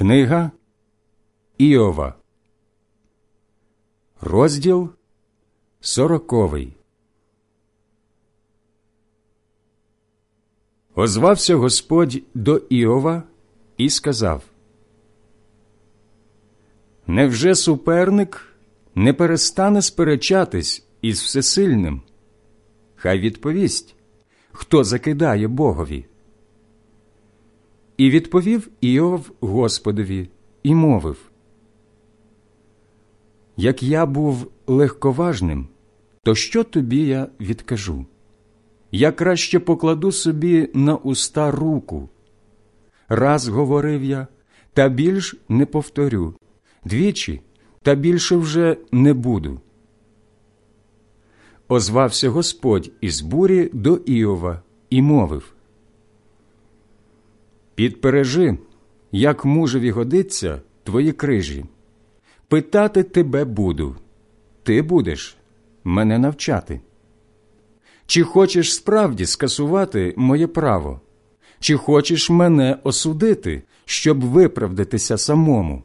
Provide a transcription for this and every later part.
Книга Іова, розділ сороковий. Озвався Господь до Іова і сказав Невже суперник не перестане сперечатись із всесильним? Хай відповість, хто закидає Богові. І відповів Іов Господові і мовив Як я був легковажним, то що тобі я відкажу? Я краще покладу собі на уста руку. Раз говорив я, та більш не повторю, двічі, та більше вже не буду. Озвався Господь із бурі до Іова і мовив Підпережи, як мужеві годиться твої крижі. Питати тебе буду, ти будеш мене навчати. Чи хочеш справді скасувати моє право, чи хочеш мене осудити, щоб виправдатися самому?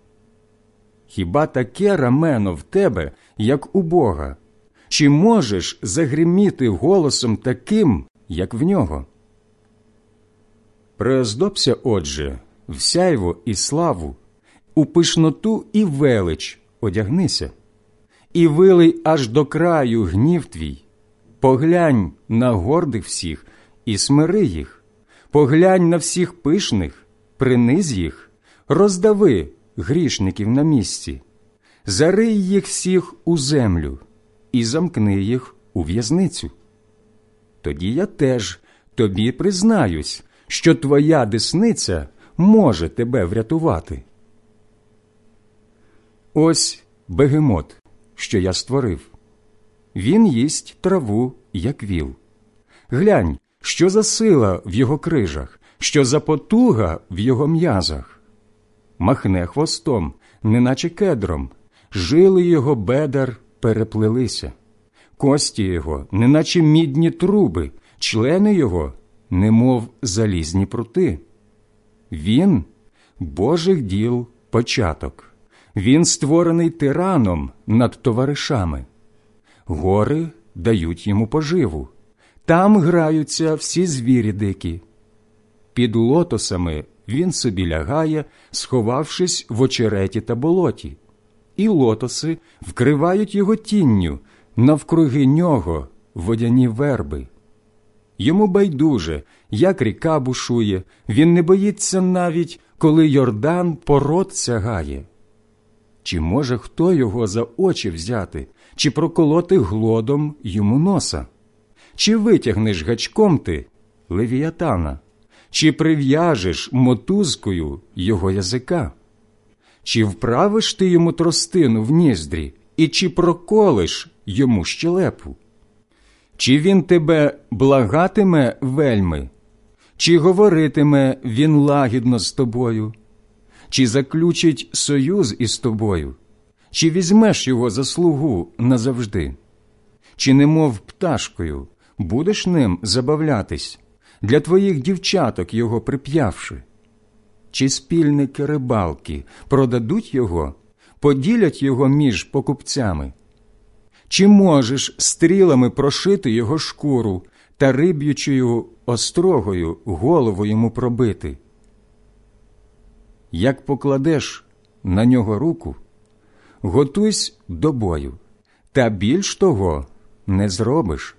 Хіба таке рамено в тебе, як у Бога? Чи можеш загриміти голосом таким, як в нього? Приоздобся, отже, в сяйво і славу, у пишноту і велич одягнися, і вилий аж до краю гнів твій, поглянь на гордих всіх і смири їх, поглянь на всіх пишних, приниз їх, роздави грішників на місці, зарий їх всіх у землю і замкни їх у в'язницю. Тоді я теж тобі признаюсь що твоя десниця може тебе врятувати. Ось бегемот, що я створив. Він їсть траву, як віл. Глянь, що за сила в його крижах, що за потуга в його м'язах. Махне хвостом, неначе кедром, жили його бедар переплелися, кості його, неначе мідні труби, члени його, немов залізні прути. Він Божих діл початок, він створений тираном над товаришами. Гори дають йому поживу, там граються всі звірі дикі. Під лотосами він собі лягає, сховавшись в очереті та болоті, і лотоси вкривають його тінню навкруги нього водяні верби. Йому байдуже, як ріка бушує, він не боїться навіть, коли Йордан пород сягає. Чи може хто його за очі взяти, чи проколоти глодом йому носа? Чи витягнеш гачком ти левіатана, чи прив'яжеш мотузкою його язика? Чи вправиш ти йому тростину в ніздрі, і чи проколиш йому щелепу? Чи він тебе благатиме вельми, чи говоритиме він лагідно з тобою, чи заключить союз із тобою, чи візьмеш його за слугу назавжди, чи немов пташкою будеш ним забавлятись, для твоїх дівчаток його прип'явши, чи спільники рибалки продадуть його, поділять його між покупцями. Чи можеш стрілами прошити його шкуру та риб'ючою острогою голову йому пробити? Як покладеш на нього руку, готуйсь до бою, та більш того не зробиш.